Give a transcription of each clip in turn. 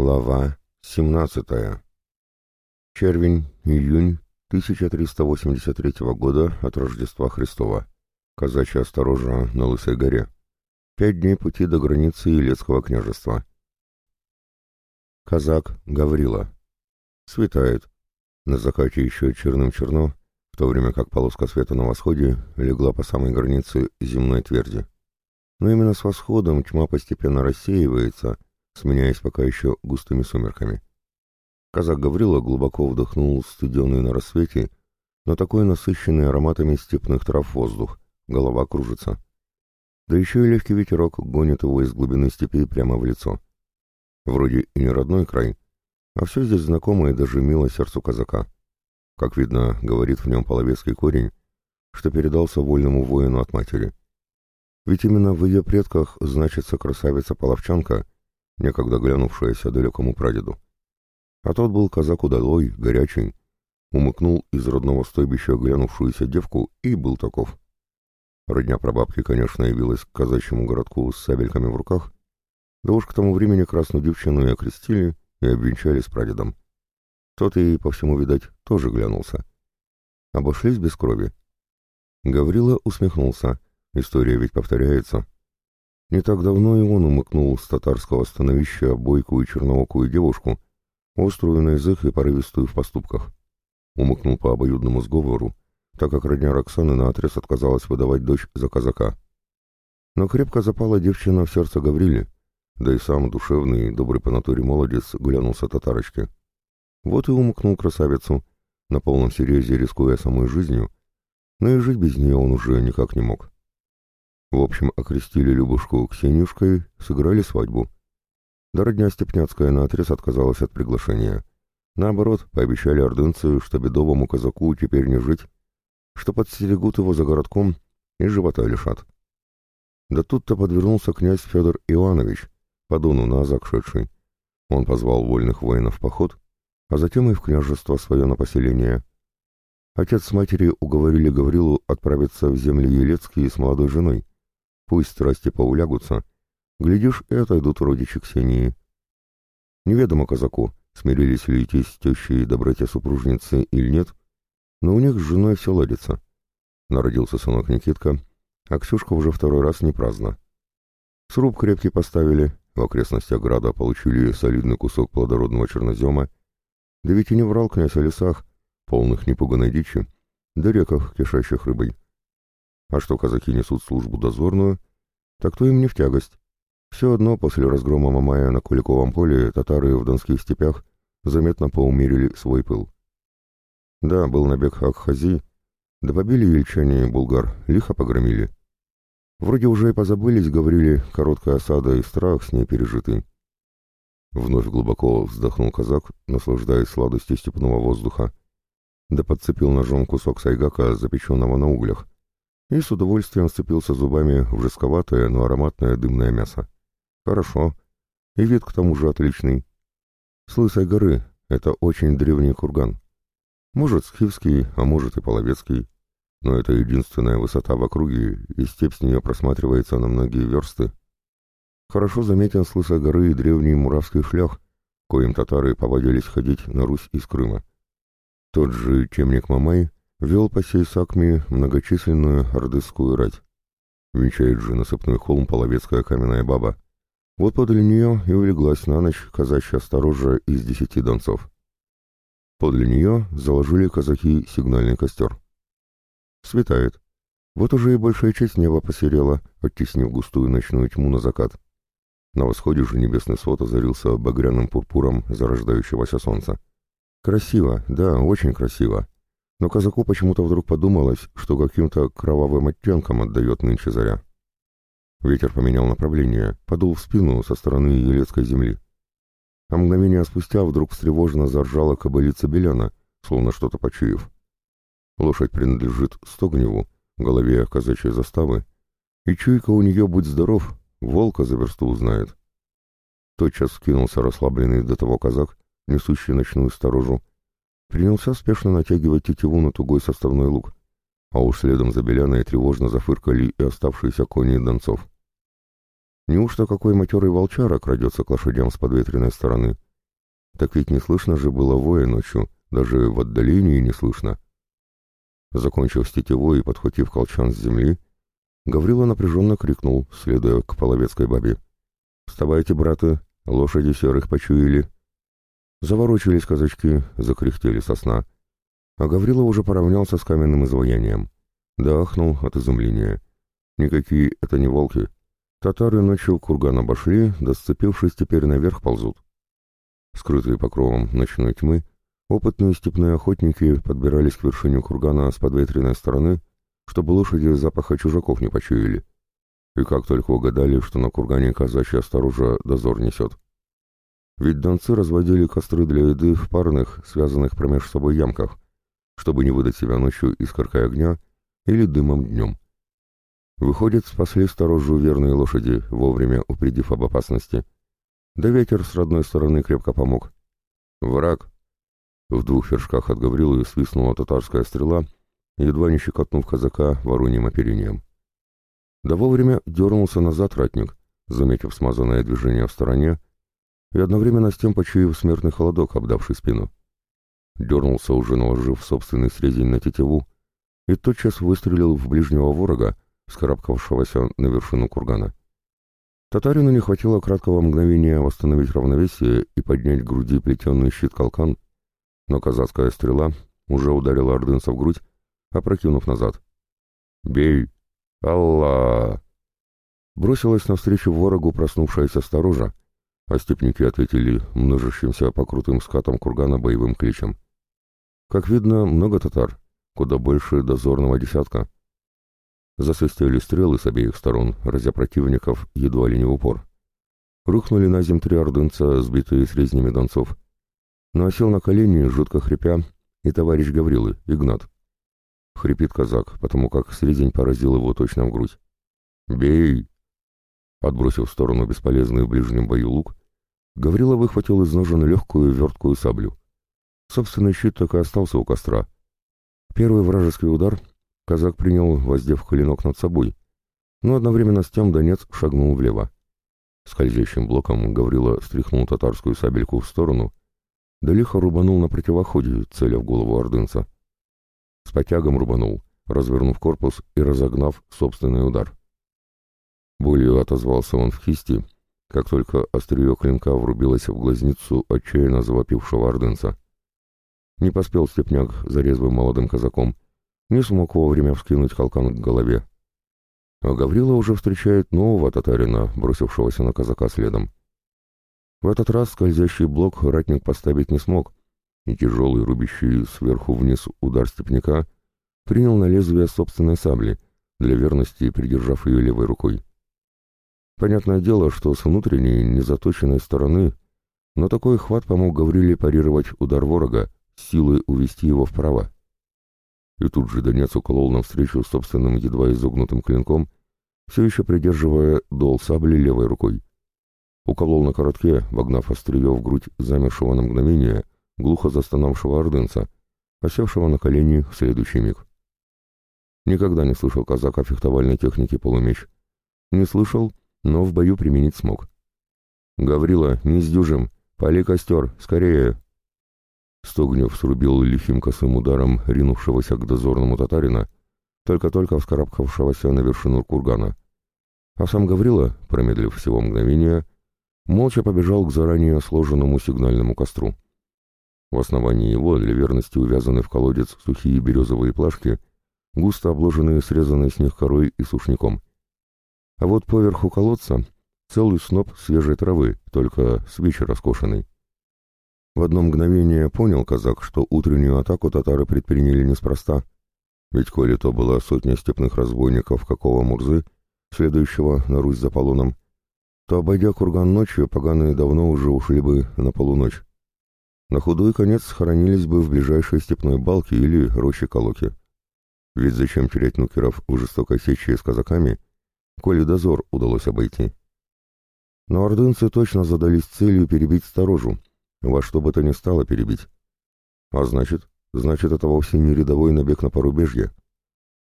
Глава 17. Червень, июнь 1383 года от Рождества Христова. Казачья сторожа на Лысой горе. Пять дней пути до границы Елецкого княжества. Казак Гаврила. Светает. На закате еще черным черно, в то время как полоска света на восходе легла по самой границе земной тверди. Но именно с восходом тьма постепенно рассеивается, сменяясь пока еще густыми сумерками. Казак Гаврила глубоко вдохнул студеный на рассвете, но такой насыщенный ароматами степных трав воздух, голова кружится. Да еще и легкий ветерок гонит его из глубины степи прямо в лицо. Вроде и не родной край, а все здесь знакомое даже мило сердцу казака. Как видно, говорит в нем половецкий корень, что передался вольному воину от матери. Ведь именно в ее предках значится красавица-половчанка, некогда глянувшаяся далекому прадеду. А тот был казак удалой, горячий, умыкнул из родного стойбища глянувшуюся девку и был таков. Родня прабабки, конечно, явилась к казачьему городку с сабельками в руках, да уж к тому времени красную девчину и окрестили, и обвенчали с прадедом. Тот и, по всему, видать, тоже глянулся. Обошлись без крови. Гаврила усмехнулся, История ведь повторяется. Не так давно и он умыкнул с татарского становища бойкую черноокую девушку, острую на язык и порывистую в поступках. Умыкнул по обоюдному сговору, так как родня Роксаны наотрез отказалась выдавать дочь за казака. Но крепко запала девчина в сердце Гаврили, да и сам душевный, добрый по натуре молодец глянулся татарочке. Вот и умыкнул красавицу, на полном серьезе рискуя самой жизнью, но и жить без нее он уже никак не мог. В общем, окрестили Любушку Ксенюшкой, сыграли свадьбу. Да родня Степняцкая наотрез отказалась от приглашения. Наоборот, пообещали ордынцы, что бедовому казаку теперь не жить, что подстерегут его за городком и живота лишат. Да тут-то подвернулся князь Федор Иванович, по Дону на Азак шедший. Он позвал вольных воинов в поход, а затем и в княжество свое на поселение. Отец с матерью уговорили Гаврилу отправиться в земли Елецкие с молодой женой, Пусть страсти поулягутся, глядишь, и отойдут родичи Ксении. Неведомо казаку, смирились ли идти с тещей до братья-супружницы или нет, но у них с женой все ладится. Народился сынок Никитка, а Ксюшка уже второй раз не праздна. Сруб крепкий поставили, в окрестностях града получили солидный кусок плодородного чернозема, да ведь и не врал князь о лесах, полных непуганной дичи, да реках, кишащих рыбой. А что казаки несут службу дозорную, так то им не в тягость. Все одно после разгрома Мамая на Куликовом поле татары в донских степях заметно поумерили свой пыл. Да, был набег Акхази, да побили ельчане булгар, лихо погромили. Вроде уже и позабылись, говорили, короткая осада и страх с ней пережитый. Вновь глубоко вздохнул казак, наслаждаясь сладостью степного воздуха, да подцепил ножом кусок сайгака, запеченного на углях, и с удовольствием сцепился зубами в жестковатое, но ароматное дымное мясо. Хорошо. И вид к тому же отличный. С Лысой горы это очень древний курган. Может, Схивский, а может и Половецкий. Но это единственная высота в округе, и степь с нее просматривается на многие версты. Хорошо заметен с Лысой горы и древний муравский шлях, коим татары повадились ходить на Русь из Крыма. Тот же темник Мамай вел по сей Сакме многочисленную ордысскую рать. Венчает же насыпной холм половецкая каменная баба. Вот подле нее и улеглась на ночь казачья сторожа из десяти донцов. Подле нее заложили казаки сигнальный костер. Светает. Вот уже и большая часть неба посерела, оттеснив густую ночную тьму на закат. На восходе же небесный свод озарился багряным пурпуром зарождающегося солнца. Красиво, да, очень красиво но казаку почему-то вдруг подумалось, что каким-то кровавым оттенком отдает нынче заря. Ветер поменял направление, подул в спину со стороны Елецкой земли. А мгновение спустя вдруг встревоженно заржала кобылица Беляна, словно что-то почуяв. Лошадь принадлежит Стогневу, голове казачьей заставы, и чуйка у нее, будь здоров, волка за версту узнает. Тотчас скинулся расслабленный до того казак, несущий ночную сторожу, принялся спешно натягивать тетиву на тугой составной лук, а уж следом за Беляной тревожно зафыркали и оставшиеся кони донцов. Неужто какой матерый волчара крадется к лошадям с подветренной стороны? Так ведь не слышно же было воя ночью, даже в отдалении не слышно. Закончив с тетевой и подхватив колчан с земли, Гаврила напряженно крикнул, следуя к половецкой бабе. «Вставайте, браты, лошади серых почуяли». Заворочились казачки, закряхтели сосна. А Гаврила уже поравнялся с каменным изваянием. Да ахнул от изумления. Никакие это не волки. Татары ночью курган обошли, да сцепившись теперь наверх ползут. Скрытые покровом ночной тьмы, опытные степные охотники подбирались к вершине кургана с подветренной стороны, чтобы лошади запаха чужаков не почуяли. И как только угадали, что на кургане казачья сторожа дозор несет. Ведь донцы разводили костры для еды в парных, связанных промеж собой ямках, чтобы не выдать себя ночью искоркой огня или дымом днем. Выходит, спасли сторожу верные лошади, вовремя упредив об опасности. Да ветер с родной стороны крепко помог. «Враг!» В двух вершках от Гаврилы свистнула татарская стрела — едва не щекотнув казака вороньим оперением. Да вовремя дернулся назад ратник, заметив смазанное движение в стороне, и одновременно с тем почуяв смертный холодок, обдавший спину. Дернулся, уже наложив собственный срезень на тетиву, и тотчас выстрелил в ближнего ворога, скарабкавшегося на вершину кургана. Татарину не хватило краткого мгновения восстановить равновесие и поднять к груди плетеный щит-колкан, но казацкая стрела уже ударила ордынца в грудь, опрокинув назад. «Бей! Алла!» Бросилась навстречу ворогу проснувшаяся сторожа, а степники ответили множащимся по крутым скатам кургана боевым кличем. Как видно, много татар, куда больше дозорного десятка. Засвистели стрелы с обеих сторон, разя противников едва ли не в упор. Рухнули на земь три ордынца, сбитые с резнями донцов. Но осел на колени, жутко хрипя, и товарищ Гаврилы, Игнат. Хрипит казак, потому как средень поразил его точно в грудь. «Бей!» Отбросив в сторону бесполезный в ближнем бою лук, Гаврила выхватил из ножен легкую верткую саблю. Собственный щит так и остался у костра. Первый вражеский удар казак принял, воздев клинок над собой, но одновременно с тем Донец шагнул влево. Скользящим блоком Гаврила стряхнул татарскую сабельку в сторону, да лихо рубанул на противоходе, целя в голову ордынца с потягом рубанул, развернув корпус и разогнав собственный удар. Болью отозвался он в кисти, как только острие клинка врубилось в глазницу отчаянно завопившего ордынца. Не поспел степняк за резвым молодым казаком, не смог вовремя вскинуть халкан к голове. А Гаврила уже встречает нового татарина, бросившегося на казака следом. В этот раз скользящий блок ратник поставить не смог, и тяжелый, рубящий сверху вниз удар степняка принял на лезвие собственной сабли, для верности придержав ее левой рукой. Понятное дело, что с внутренней, незаточенной стороны, но такой хват помог Гавриле парировать удар ворога, силой увести его вправо. И тут же Донец уколол навстречу собственным едва изогнутым клинком, все еще придерживая дол сабли левой рукой. Уколол на коротке, вогнав острие в грудь замершего на мгновение — глухо застонавшего ордынца, осевшего на колени в следующий миг. Никогда не слышал казак о фехтовальной технике полумеч. Не слышал, но в бою применить смог. «Гаврила, не сдюжим! Пали костер! Скорее!» Стогнев срубил лихим косым ударом ринувшегося к дозорному татарина, только-только вскарабкавшегося на вершину кургана. А сам Гаврила, промедлив всего мгновения, молча побежал к заранее сложенному сигнальному костру. В основании его для верности увязаны в колодец сухие березовые плашки, густо обложенные срезанной с них корой и сушняком. А вот поверху колодца целый сноп свежей травы, только с вечера. В одно мгновение понял казак, что утреннюю атаку татары предприняли неспроста, ведь коли то была сотня степных разбойников какого Мурзы, следующего на Русь за полоном, то, обойдя курган ночью, поганые давно уже ушли бы на полуночь. На худой конец схоронились бы в ближайшей степной балке или роще Колоки. Ведь зачем терять нукеров в жестокой сече с казаками, коли дозор удалось обойти? Но ордынцы точно задались целью перебить сторожу, во что бы то ни стало перебить. А значит, значит это вовсе не рядовой набег на порубежье.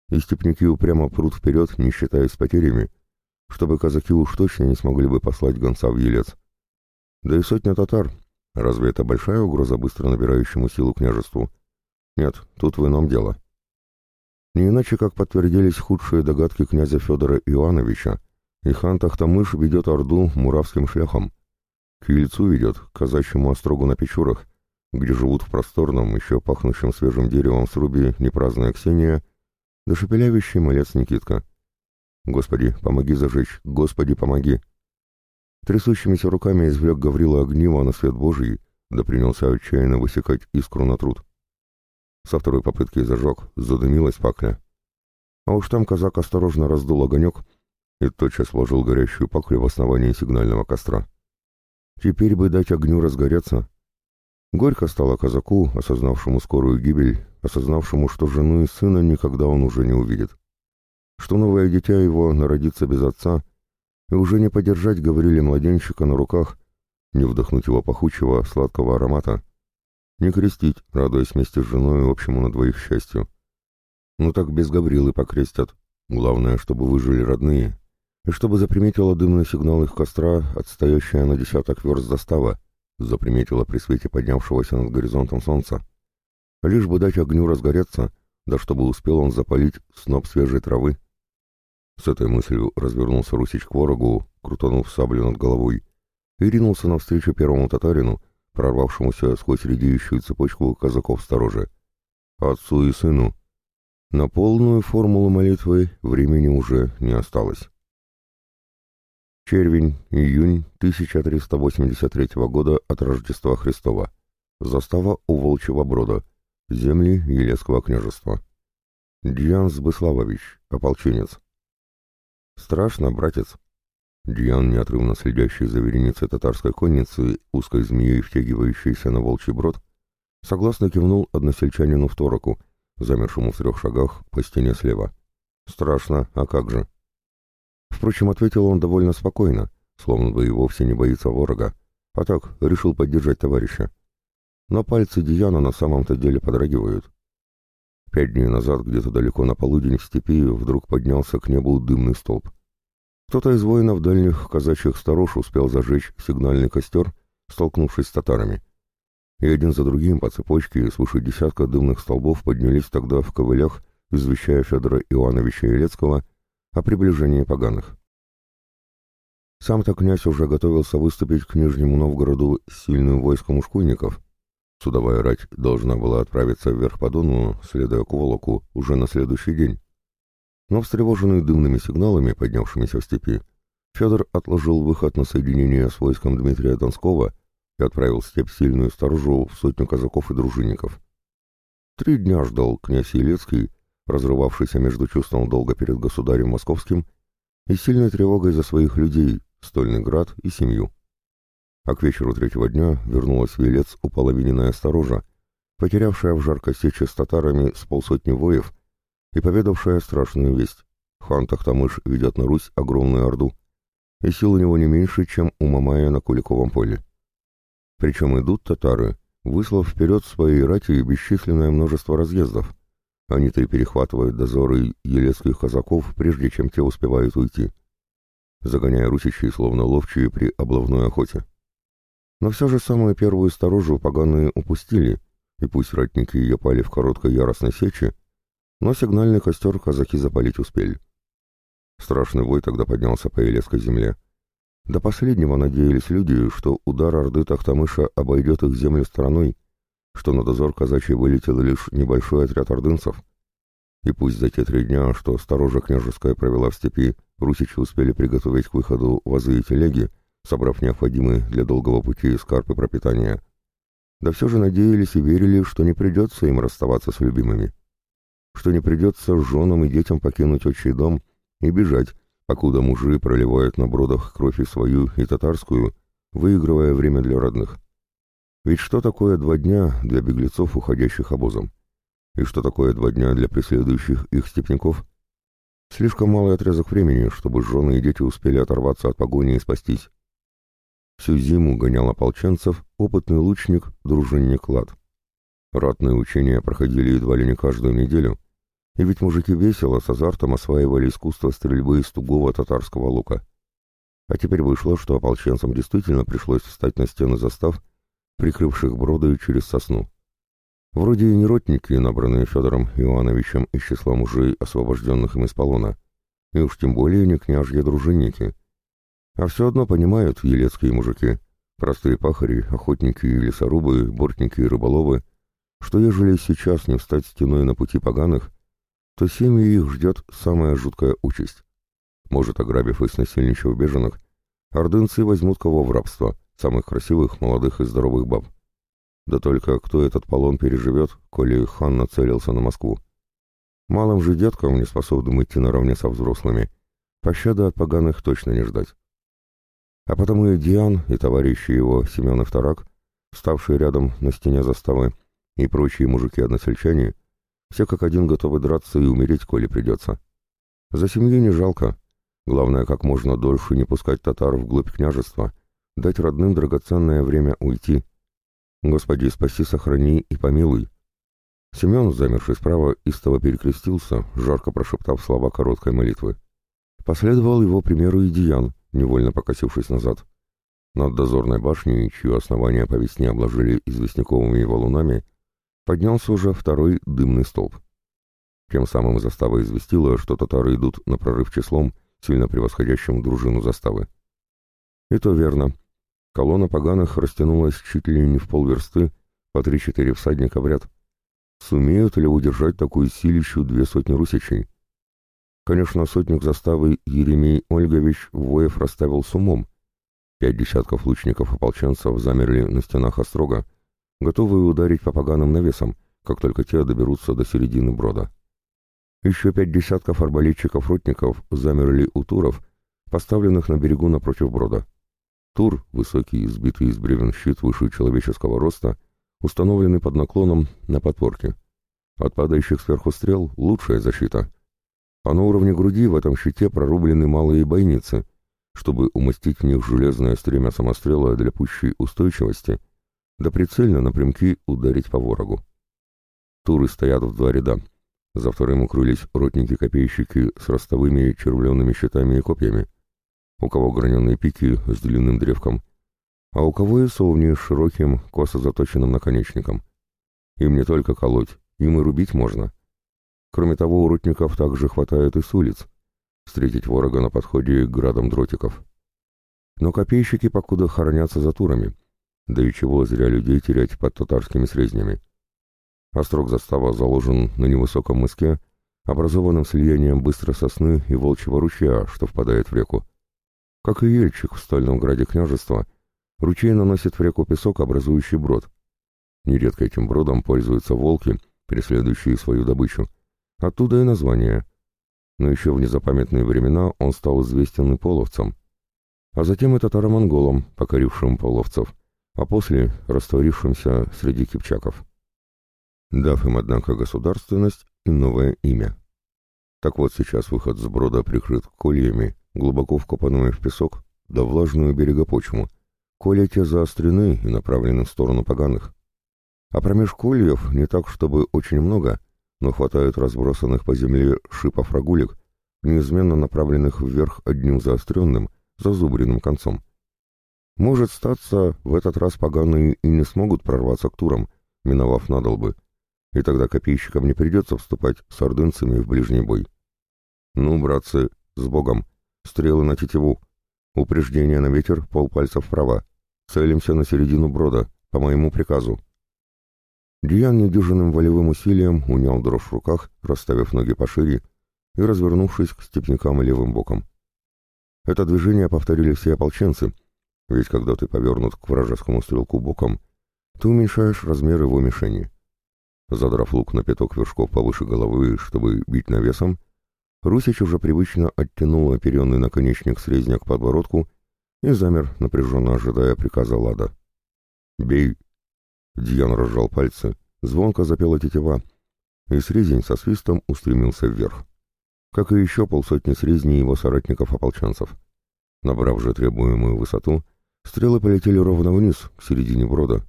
И степники упрямо прут вперед, не считаясь потерями, чтобы казаки уж точно не смогли бы послать гонца в Елец. Да и сотня татар, Разве это большая угроза быстро набирающему силу княжеству? Нет, тут в ином дело. Не иначе, как подтвердились худшие догадки князя Федора Иоанновича, и хан Тахтамыш ведет Орду муравским шляхом. К Ельцу ведет, к казачьему острогу на Печурах, где живут в просторном, еще пахнущем свежим деревом срубе непраздная Ксения, да шепелявящий малец Никитка. «Господи, помоги зажечь! Господи, помоги!» Трясущимися руками извлек Гаврила огниво на свет Божий, да принялся отчаянно высекать искру на труд. Со второй попытки зажег, задымилась пакля. А уж там казак осторожно раздул огонек и тотчас вложил горящую паклю в основание сигнального костра. Теперь бы дать огню разгореться. Горько стало казаку, осознавшему скорую гибель, осознавшему, что жену и сына никогда он уже не увидит. Что новое дитя его народится без отца, и уже не подержать, говорили младенчика на руках, не вдохнуть его пахучего, сладкого аромата, не крестить, радуясь вместе с женой общему на двоих счастью. Ну так без Гаврилы покрестят. Главное, чтобы выжили родные, и чтобы заприметила дымный сигнал их костра, отстоящая на десяток верст застава, заприметила при свете поднявшегося над горизонтом солнца. Лишь бы дать огню разгореться, да чтобы успел он запалить сноп свежей травы. С этой мыслью развернулся Русич к ворогу, крутанув саблю над головой, и ринулся навстречу первому татарину, прорвавшемуся сквозь редеющую цепочку казаков стороже. Отцу и сыну. На полную формулу молитвы времени уже не осталось. Червень, июнь 1383 года от Рождества Христова. Застава у Волчьего Брода. Земли Елецкого княжества. Дьян Сбыславович, ополченец. Страшно, братец, Диан, неотрывно следящий за вереницей татарской конницы, узкой змеей втягивающейся на волчий брод, согласно кивнул односельчанину в тороку, замершему в трех шагах по стене слева. «Страшно, а как же?» Впрочем, ответил он довольно спокойно, словно бы и вовсе не боится ворога, а так решил поддержать товарища. Но пальцы Диана на самом-то деле подрагивают. Пять дней назад, где-то далеко на полудень в степи, вдруг поднялся к небу дымный столб. Кто-то из воинов дальних казачьих сторож успел зажечь сигнальный костер, столкнувшись с татарами. И один за другим по цепочке свыше десятка дымных столбов поднялись тогда в ковылях, извещая Федора Ивановича Елецкого о приближении поганых. Сам-то князь уже готовился выступить к Нижнему Новгороду с сильным войском ушкуйников. Судовая рать должна была отправиться вверх по Дону, следуя к Волоку, уже на следующий день. Но встревоженный дымными сигналами, поднявшимися в степи, Федор отложил выход на соединение с войском Дмитрия Донского и отправил в степь сильную сторожу в сотню казаков и дружинников. Три дня ждал князь Елецкий, разрывавшийся между чувством долга перед государем московским и сильной тревогой за своих людей, Стольный град и семью. А к вечеру третьего дня вернулась в Елец уполовиненная сторожа, потерявшая в жаркой сече с татарами с полсотни воев и поведавшая страшную весть. Хан Тахтамыш ведет на Русь огромную орду, и сил у него не меньше, чем у Мамая на Куликовом поле. Причем идут татары, выслав вперед своей рати бесчисленное множество разъездов. Они-то и перехватывают дозоры елецких казаков, прежде чем те успевают уйти, загоняя русичей, словно ловчие при облавной охоте. Но все же самую первую сторожу поганые упустили, и пусть ратники ее пали в короткой яростной сече, но сигнальный костер казаки запалить успели. Страшный вой тогда поднялся по Елецкой земле. До последнего надеялись люди, что удар Орды Тахтамыша обойдет их землю стороной, что на дозор казачий вылетел лишь небольшой отряд ордынцев. И пусть за те три дня, что сторожа княжеская провела в степи, русичи успели приготовить к выходу вазы и телеги, собрав необходимые для долгого пути скарпы пропитания. Да все же надеялись и верили, что не придется им расставаться с любимыми что не придется женам и детям покинуть отчий дом и бежать, покуда мужи проливают на бродах кровь и свою, и татарскую, выигрывая время для родных. Ведь что такое два дня для беглецов, уходящих обозом? И что такое два дня для преследующих их степняков? Слишком малый отрезок времени, чтобы жены и дети успели оторваться от погони и спастись. Всю зиму гонял ополченцев опытный лучник, дружинник Лад. Ратные учения проходили едва ли не каждую неделю, и ведь мужики весело, с азартом осваивали искусство стрельбы из тугого татарского лука. А теперь вышло, что ополченцам действительно пришлось встать на стены застав прикрывших броды через сосну. Вроде и не ротники, набранные Федором Иоанновичем из числа мужей, освобожденных им из полона, и уж тем более не княжьи дружинники. А все одно понимают елецкие мужики, простые пахари, охотники и лесорубы, бортники и рыболовы, что ежели сейчас не встать стеной на пути поганых, то семьи их ждет самая жуткая участь. Может, ограбив и снасильничав беженок, ордынцы возьмут кого в рабство, самых красивых, молодых и здоровых баб. Да только кто этот полон переживет, коли хан нацелился на Москву? Малым же деткам, не способным идти наравне со взрослыми, пощады от поганых точно не ждать. А потому и Диан, и товарищи его, Семен и Вторак, вставшие рядом на стене заставы, и прочие мужики-односельчане, все как один готовы драться и умереть, коли придется. За семью не жалко. Главное, как можно дольше не пускать татар вглубь княжества, дать родным драгоценное время уйти. Господи, спаси, сохрани и помилуй. Семен, замерший справа, истово перекрестился, жарко прошептав слова короткой молитвы. Последовал его примеру и Диан, невольно покосившись назад. Над дозорной башней, чье основание по весне обложили известняковыми валунами, поднялся уже второй дымный столб. Тем самым застава известила, что татары идут на прорыв числом, сильно превосходящим дружину заставы. И то верно. Колонна поганых растянулась чуть ли не в полверсты, по три-четыре всадника в ряд. Сумеют ли удержать такую силищу две сотни русичей? Конечно, сотник заставы Еремей Ольгович воев расставил с умом. Пять десятков лучников-ополченцев замерли на стенах острога, готовые ударить по поганым навесам, как только те доберутся до середины брода. Еще пять десятков арбалетчиков-ротников замерли у туров, поставленных на берегу напротив брода. Тур, высокий, сбитый из бревен щит выше человеческого роста, установленный под наклоном на подпорке. От падающих сверху стрел лучшая защита. А на уровне груди в этом щите прорублены малые бойницы, чтобы умастить в них железное стремя самострела для пущей устойчивости, да прицельно напрямки ударить по ворогу. Туры стоят в два ряда. За вторым укрылись ротники-копейщики с ростовыми червленными щитами и копьями. У кого граненые пики с длинным древком, а у кого и совни с широким, косо заточенным наконечником. Им не только колоть, им и рубить можно. Кроме того, у рутников также хватает и с улиц. Встретить ворога на подходе градом дротиков. Но копейщики покуда хоронятся за турами. Да и чего зря людей терять под татарскими срезнями. Острог застава заложен на невысоком мыске, образованном слиянием быстрой сосны и волчьего ручья, что впадает в реку. Как и Ельчик в стальном граде княжества — Ручей наносит в реку песок, образующий брод. Нередко этим бродом пользуются волки, преследующие свою добычу. Оттуда и название. Но еще в незапамятные времена он стал известен и половцам. А затем и татаро-монголам, покорившим половцев, а после растворившимся среди кипчаков. Дав им, однако, государственность и новое имя. Так вот сейчас выход с брода прикрыт кольями, глубоко вкопанными в песок, да влажную берегопочву, коли те заострены и направлены в сторону поганых. А промеж кольев не так, чтобы очень много, но хватает разбросанных по земле шипов рагулек, неизменно направленных вверх одним заостренным, зазубренным концом. Может статься, в этот раз поганые и не смогут прорваться к турам, миновав надолбы, и тогда копейщикам не придется вступать с ордынцами в ближний бой. Ну, братцы, с Богом, стрелы на тетиву, Упреждение на ветер, полпальца вправо. Целимся на середину брода, по моему приказу. Диан недюжинным волевым усилием унял дрожь в руках, расставив ноги пошире и развернувшись к степнякам левым боком. Это движение повторили все ополченцы, ведь когда ты повернут к вражескому стрелку боком, ты уменьшаешь размер его мишени. Задрав лук на пяток вершков повыше головы, чтобы бить навесом, Русич уже привычно оттянул оперенный наконечник срезня к подбородку и замер, напряженно ожидая приказа Лада. «Бей!» Дьян разжал пальцы, звонко запела тетива, и срезень со свистом устремился вверх. Как и еще полсотни срезней его соратников-ополченцев. Набрав же требуемую высоту, стрелы полетели ровно вниз, к середине брода.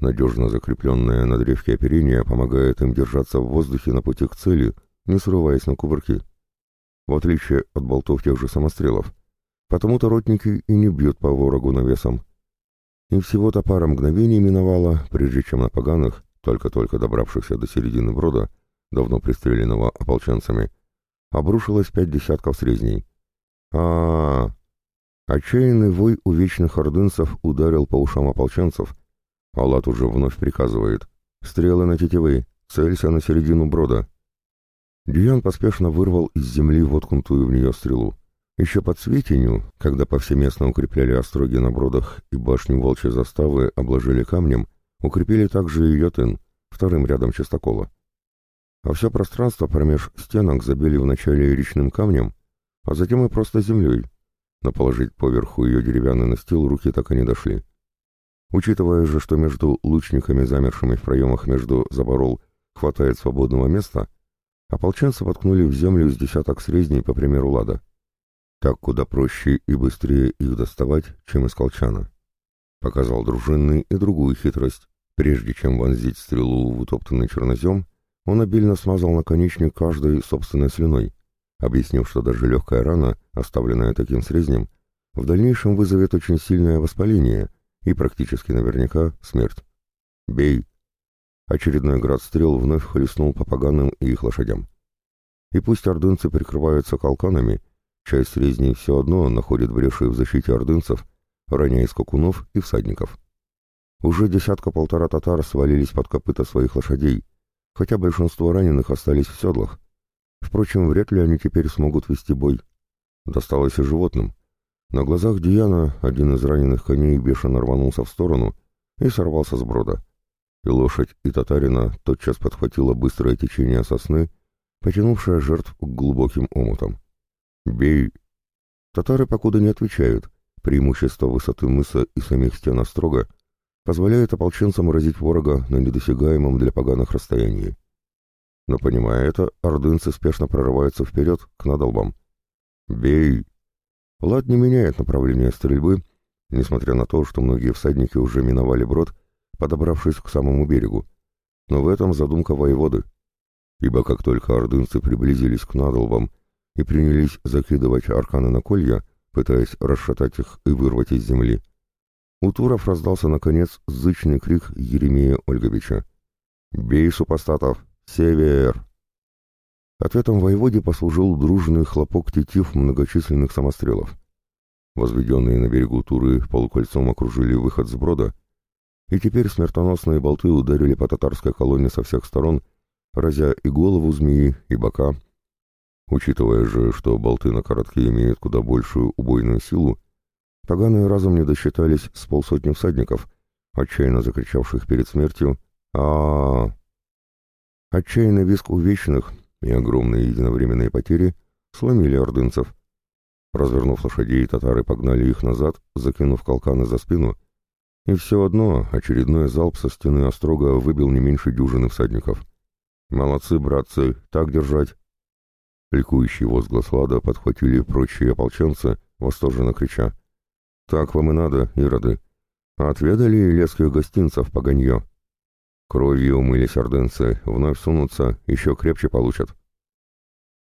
Надежно закрепленное на древке оперение помогает им держаться в воздухе на пути к цели, не срываясь на кувырки в отличие от болтов тех же самострелов. Потому-то ротники и не бьют по ворогу навесом. И всего-то пара мгновений миновала, прежде чем на поганых, только-только добравшихся до середины брода, давно пристреленного ополченцами, обрушилось пять десятков срезней. а, -а, -а Отчаянный вой у вечных ордынцев ударил по ушам ополченцев. Аллат уже вновь приказывает. «Стрелы на тетивы! Целься на середину брода!» Дьян поспешно вырвал из земли воткнутую в нее стрелу. Еще под светенью, когда повсеместно укрепляли остроги на бродах и башню волчьей заставы обложили камнем, укрепили также и йотын, вторым рядом частокола. А все пространство промеж стенок забили вначале речным камнем, а затем и просто землей, но положить поверху ее деревянный настил руки так и не дошли. Учитывая же, что между лучниками, замершими в проемах между заборол, хватает свободного места, ополченцы воткнули в землю с десяток срезней, по примеру Лада. Так куда проще и быстрее их доставать, чем из колчана. Показал дружинный и другую хитрость. Прежде чем вонзить стрелу в утоптанный чернозем, он обильно смазал наконечник каждой собственной слюной, объяснив, что даже легкая рана, оставленная таким срезнем, в дальнейшем вызовет очень сильное воспаление и практически наверняка смерть. «Бей!» Очередной град стрел вновь хлестнул по поганым и их лошадям. И пусть ордынцы прикрываются колканами, часть срезней все одно находит бреши в защите ордынцев, роняя скакунов и всадников. Уже десятка-полтора татар свалились под копыта своих лошадей, хотя большинство раненых остались в седлах, Впрочем, вряд ли они теперь смогут вести бой. Досталось и животным. На глазах Диана один из раненых коней бешено рванулся в сторону и сорвался с брода. И лошадь, и татарина тотчас подхватила быстрое течение сосны, потянувшее жертв к глубоким омутам. «Бей!» Татары покуда не отвечают. Преимущество высоты мыса и самих стен острога позволяет ополченцам разить ворога на недосягаемом для поганых расстоянии. Но, понимая это, ордынцы спешно прорываются вперед, к надолбам. «Бей!» Лад не меняет направление стрельбы, несмотря на то, что многие всадники уже миновали брод, подобравшись к самому берегу. Но в этом задумка воеводы. Ибо как только ордынцы приблизились к надолбам и принялись закидывать арканы на колья, пытаясь расшатать их и вырвать из земли, у Туров раздался, наконец, зычный крик Еремея Ольговича. «Бей, супостатов! «Север!» Ответом воеводе послужил дружный хлопок тетив многочисленных самострелов. Возведенные на берегу туры полукольцом окружили выход с брода, и теперь смертоносные болты ударили по татарской колонне со всех сторон, разя и голову змеи, и бока. Учитывая же, что болты на коротке имеют куда большую убойную силу, поганые разом не досчитались с полсотни всадников, отчаянно закричавших перед смертью а, -а, -а, -а Отчаянный виск увечных и огромные единовременные потери сломили ордынцев. Развернув лошадей, татары погнали их назад, закинув колканы за спину, и все одно очередной залп со стены острога выбил не меньше дюжины всадников. «Молодцы, братцы, так держать!» Ликующий возглас Лада подхватили прочие ополченцы, восторженно крича. «Так вам и надо, ироды! Отведали лесских гостинцев поганье!» Кровью умылись ордынцы, вновь сунутся, еще крепче получат.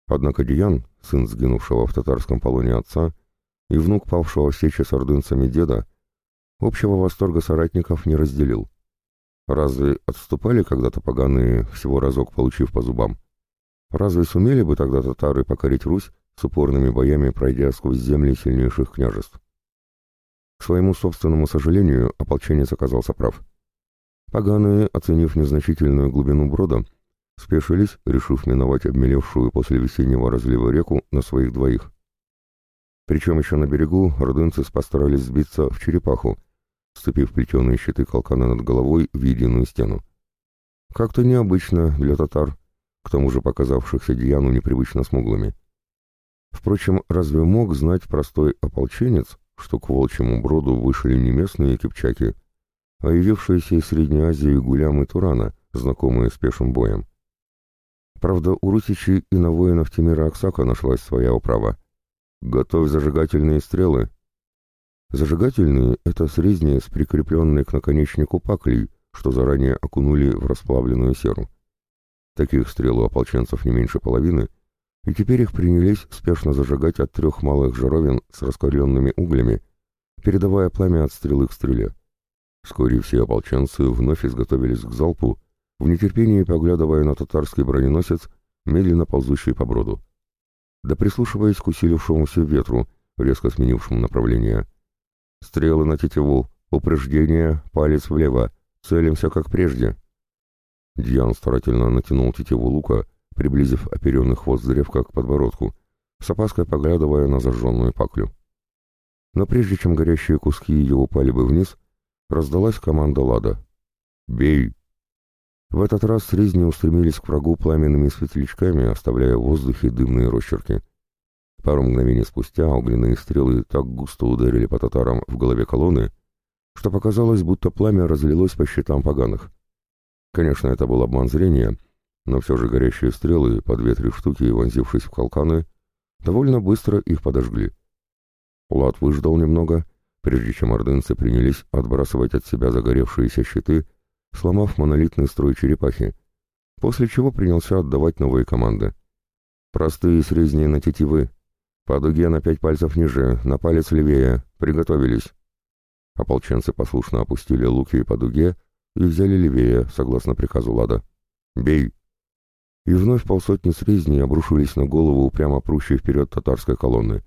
Однако Диан, сын сгинувшего в татарском полоне отца и внук павшего в сече с ордынцами деда, общего восторга соратников не разделил. Разве отступали когда-то поганые, всего разок получив по зубам? Разве сумели бы тогда татары покорить Русь с упорными боями, пройдя сквозь земли сильнейших княжеств? К своему собственному сожалению, ополченец оказался прав. Поганые, оценив незначительную глубину брода, спешились, решив миновать обмелевшую после весеннего разлива реку на своих двоих. Причем еще на берегу ордынцы постарались сбиться в черепаху, сцепив плетеные щиты колкана над головой в единую стену. Как-то необычно для татар, к тому же показавшихся Диану непривычно смуглыми. Впрочем, разве мог знать простой ополченец, что к волчьему броду вышли не местные кипчаки, а из Средней Азии гулям и Турана, знакомые с пешим боем. Правда, у русичей и на воинов Тимира Аксака нашлась своя управа. «Готовь зажигательные стрелы!» Зажигательные — это срезни с прикрепленной к наконечнику паклей, что заранее окунули в расплавленную серу. Таких стрел у ополченцев не меньше половины, и теперь их принялись спешно зажигать от трех малых жаровин с раскаленными углями, передавая пламя от стрелы к стреле. Вскоре все ополченцы вновь изготовились к залпу, в нетерпении поглядывая на татарский броненосец, медленно ползущий по броду. Да прислушиваясь к усилившемуся ветру, резко сменившему направление. «Стрелы на тетиву, упреждение, палец влево, целимся как прежде». Дьян старательно натянул тетиву лука, приблизив оперенный хвост древка к подбородку, с опаской поглядывая на зажженную паклю. Но прежде чем горящие куски ее упали бы вниз, раздалась команда Лада. «Бей!» В этот раз резни устремились к врагу пламенными светлячками, оставляя в воздухе дымные росчерки. Пару мгновений спустя огненные стрелы так густо ударили по татарам в голове колонны, что показалось, будто пламя разлилось по щитам поганых. Конечно, это был обман зрения, но все же горящие стрелы, по две-три штуки вонзившись в колканы, довольно быстро их подожгли. Лад выждал немного, прежде чем ордынцы принялись отбрасывать от себя загоревшиеся щиты сломав монолитный строй черепахи, после чего принялся отдавать новые команды. Простые срезни на тетивы, по дуге на пять пальцев ниже, на палец левее, приготовились. Ополченцы послушно опустили луки по дуге и взяли левее, согласно приказу Лада. «Бей!» И вновь полсотни срезней обрушились на голову прямо прущей вперед татарской колонны.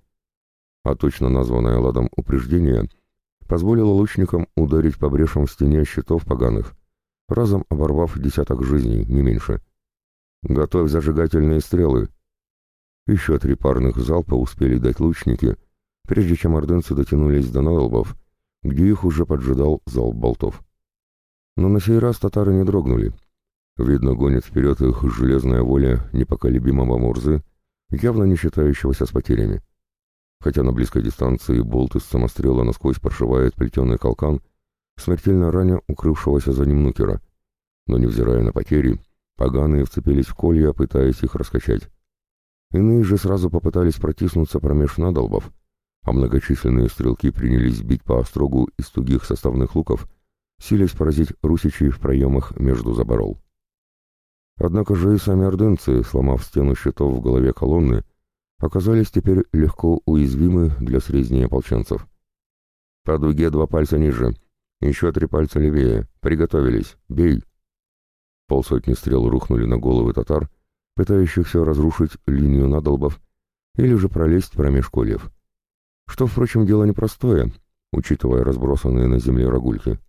А точно названное Ладом упреждение позволило лучникам ударить по брешам в стене щитов поганых, разом оборвав десяток жизней, не меньше. «Готовь зажигательные стрелы!» Еще три парных залпа успели дать лучники, прежде чем ордынцы дотянулись до налобов, где их уже поджидал залп болтов. Но на сей раз татары не дрогнули. Видно, гонит вперед их железная воля непоколебимого Мурзы, явно не считающегося с потерями. Хотя на близкой дистанции болт из самострела насквозь прошивает плетеный колкан, смертельно раня укрывшегося за ним нукера. Но, невзирая на потери, поганые вцепились в колья, пытаясь их раскачать. Иные же сразу попытались протиснуться промеж надолбов, а многочисленные стрелки принялись бить по острогу из тугих составных луков, силясь поразить русичей в проемах между заборол. Однако же и сами ордынцы, сломав стену щитов в голове колонны, оказались теперь легко уязвимы для срезней ополченцев. «По дуге два пальца ниже», еще три пальца левее. Приготовились. Бей!» Полсотни стрел рухнули на головы татар, пытающихся разрушить линию надолбов или же пролезть промеж кольев. Что, впрочем, дело непростое, учитывая разбросанные на земле рогульки.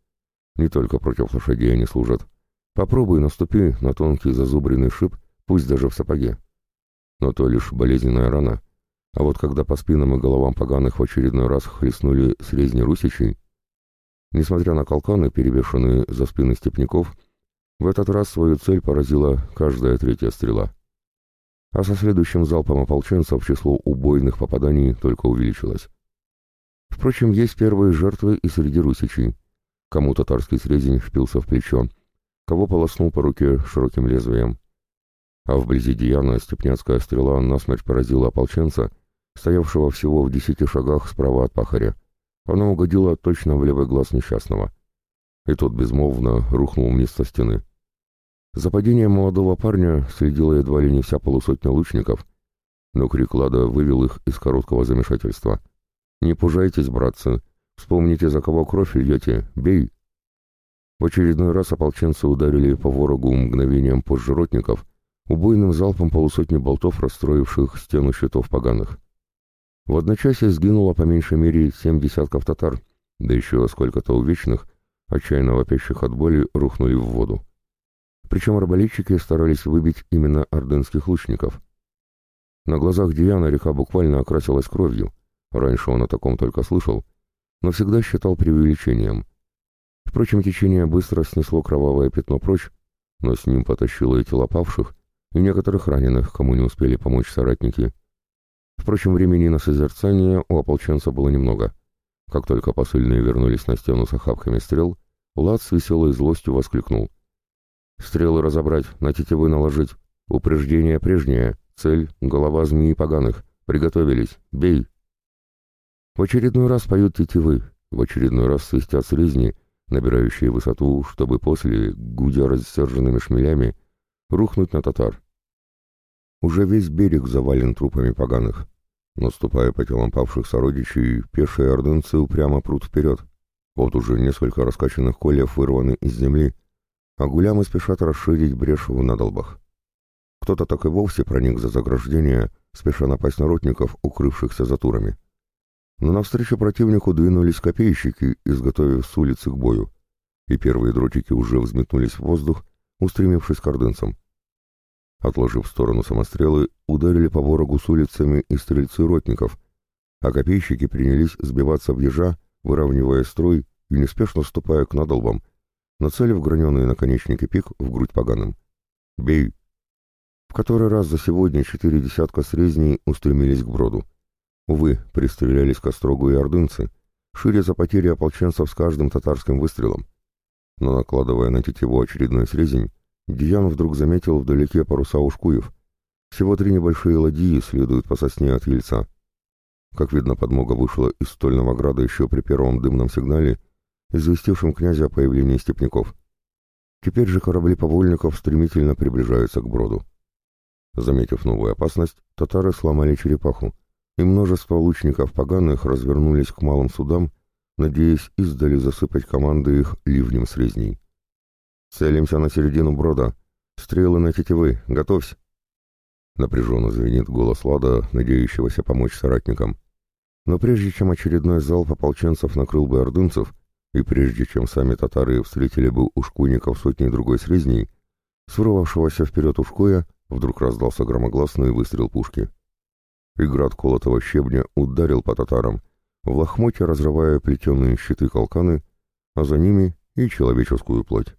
Не только против лошадей они служат. Попробуй наступи на тонкий зазубренный шип, пусть даже в сапоге. Но то лишь болезненная рана. А вот когда по спинам и головам поганых в очередной раз хлестнули срезни русичей, Несмотря на колканы, перевешенные за спины степняков, в этот раз свою цель поразила каждая третья стрела. А со следующим залпом ополченцев число убойных попаданий только увеличилось. Впрочем, есть первые жертвы и среди русичей. Кому татарский срезень впился в плечо, кого полоснул по руке широким лезвием. А вблизи Диана степняцкая стрела насмерть поразила ополченца, стоявшего всего в десяти шагах справа от пахаря. Она угодила точно в левый глаз несчастного. И тот безмолвно рухнул вниз со стены. За падением молодого парня следила едва ли не вся полусотня лучников, но крик Лада вывел их из короткого замешательства. «Не пужайтесь, братцы! Вспомните, за кого кровь льете! Бей!» В очередной раз ополченцы ударили по ворогу мгновением позже ротников, убойным залпом полусотни болтов, расстроивших стену щитов поганых. В одночасье сгинуло по меньшей мере семь десятков татар, да еще сколько-то увечных, отчаянно вопящих от боли, рухнули в воду. Причем арбалетчики старались выбить именно ордынских лучников. На глазах Диана река буквально окрасилась кровью, раньше он о таком только слышал, но всегда считал преувеличением. Впрочем, течение быстро снесло кровавое пятно прочь, но с ним потащило и тела павших, и некоторых раненых, кому не успели помочь соратники, Впрочем, времени на созерцание у ополченца было немного. Как только посыльные вернулись на стену с охапками стрел, Лад с веселой злостью воскликнул. «Стрелы разобрать, на тетивы наложить. Упреждение прежнее. Цель — голова змеи поганых. Приготовились. Бей!» В очередной раз поют тетивы, в очередной раз свистят слизни, набирающие высоту, чтобы после, гудя рассерженными шмелями, рухнуть на татар. Уже весь берег завален трупами поганых. Наступая по телам павших сородичей, пешие ордынцы упрямо прут вперед. Вот уже несколько раскачанных кольев вырваны из земли, а гулямы спешат расширить брешь в надолбах. Кто-то так и вовсе проник за заграждение, спеша напасть на ротников, укрывшихся за турами. Но навстречу противнику двинулись копейщики, изготовив с улицы к бою, и первые дротики уже взметнулись в воздух, устремившись к ордынцам. Отложив в сторону самострелы, ударили по ворогу с улицами и стрельцы ротников, а копейщики принялись сбиваться в ежа, выравнивая строй и неспешно ступая к надолбам, нацелив граненые наконечники пик в грудь поганым. «Бей!» В который раз за сегодня четыре десятка срезней устремились к броду. Увы, пристрелялись к и ордынцы, шире за потери ополченцев с каждым татарским выстрелом. Но накладывая на тетиву очередной срезень, Диян вдруг заметил вдалеке паруса ушкуев. Всего три небольшие ладьи следуют по сосне от Ельца. Как видно, подмога вышла из стольного града еще при первом дымном сигнале, известившем князя о появлении степняков. Теперь же корабли повольников стремительно приближаются к броду. Заметив новую опасность, татары сломали черепаху, и множество лучников поганых развернулись к малым судам, надеясь издали засыпать команды их ливнем срезней. «Целимся на середину брода. Стрелы на тетивы. Готовься!» Напряженно звенит голос Лада, надеющегося помочь соратникам. Но прежде чем очередной залп ополченцев накрыл бы ордынцев, и прежде чем сами татары встретили бы ушкуйников сотни другой срезней, сворвавшегося вперед ушкоя, вдруг раздался громогласный выстрел пушки. И град колотого щебня ударил по татарам, в лохмотья разрывая плетеные щиты колканы, а за ними и человеческую плоть.